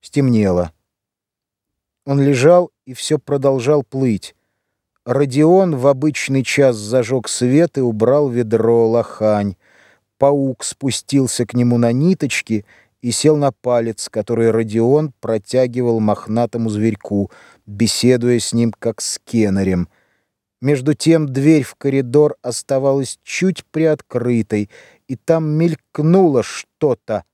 Стемнело. Он лежал и все продолжал плыть. Родион в обычный час зажег свет и убрал ведро лохань. Паук спустился к нему на ниточки и сел на палец, который Родион протягивал мохнатому зверьку, беседуя с ним как с кенарем. Между тем дверь в коридор оставалась чуть приоткрытой, и там мелькнуло что-то.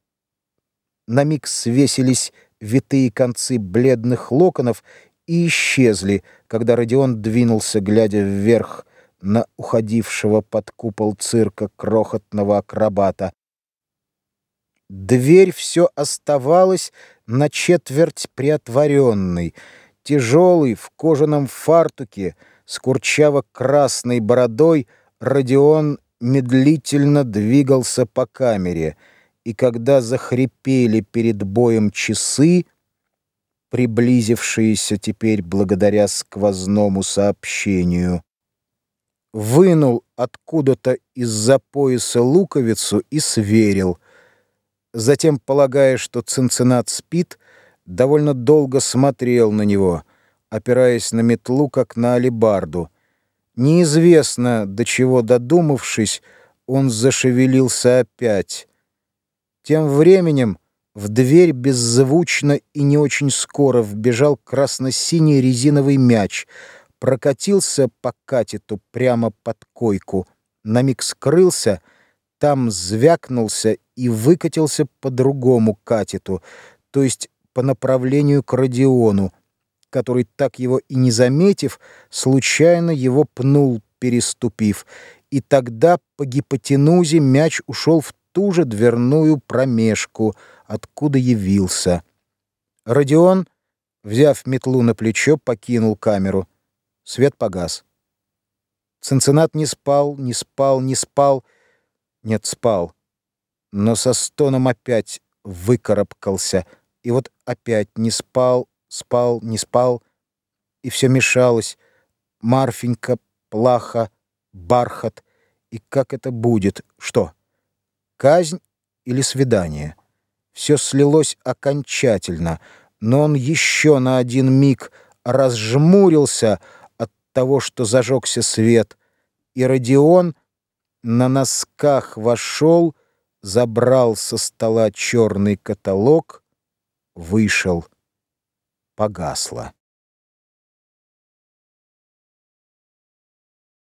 На миг свесились витые концы бледных локонов и исчезли, когда Родион двинулся, глядя вверх на уходившего под купол цирка крохотного акробата. Дверь все оставалась на четверть приотворенной. Тяжелый в кожаном фартуке с курчаво-красной бородой Родион медлительно двигался по камере — и когда захрипели перед боем часы, приблизившиеся теперь благодаря сквозному сообщению, вынул откуда-то из-за пояса луковицу и сверил. Затем, полагая, что Цинциннат спит, довольно долго смотрел на него, опираясь на метлу, как на алебарду. Неизвестно, до чего додумавшись, он зашевелился опять. Тем временем в дверь беззвучно и не очень скоро вбежал красно-синий резиновый мяч, прокатился по катету прямо под койку, на миг скрылся, там звякнулся и выкатился по другому катету, то есть по направлению к Родиону, который, так его и не заметив, случайно его пнул, переступив, и тогда по гипотенузе мяч ушел в ту же дверную промежку, откуда явился. Родион, взяв метлу на плечо, покинул камеру. Свет погас. Цинциннат не спал, не спал, не спал. Нет, спал. Но со стоном опять выкарабкался. И вот опять не спал, спал, не спал. И все мешалось. Марфенька, плаха, бархат. И как это будет? Что? Казнь или свидание. Все слилось окончательно, но он еще на один миг разжмурился от того, что зажегся свет, и Родион на носках вошел, забрал со стола черный каталог, вышел. Погасло.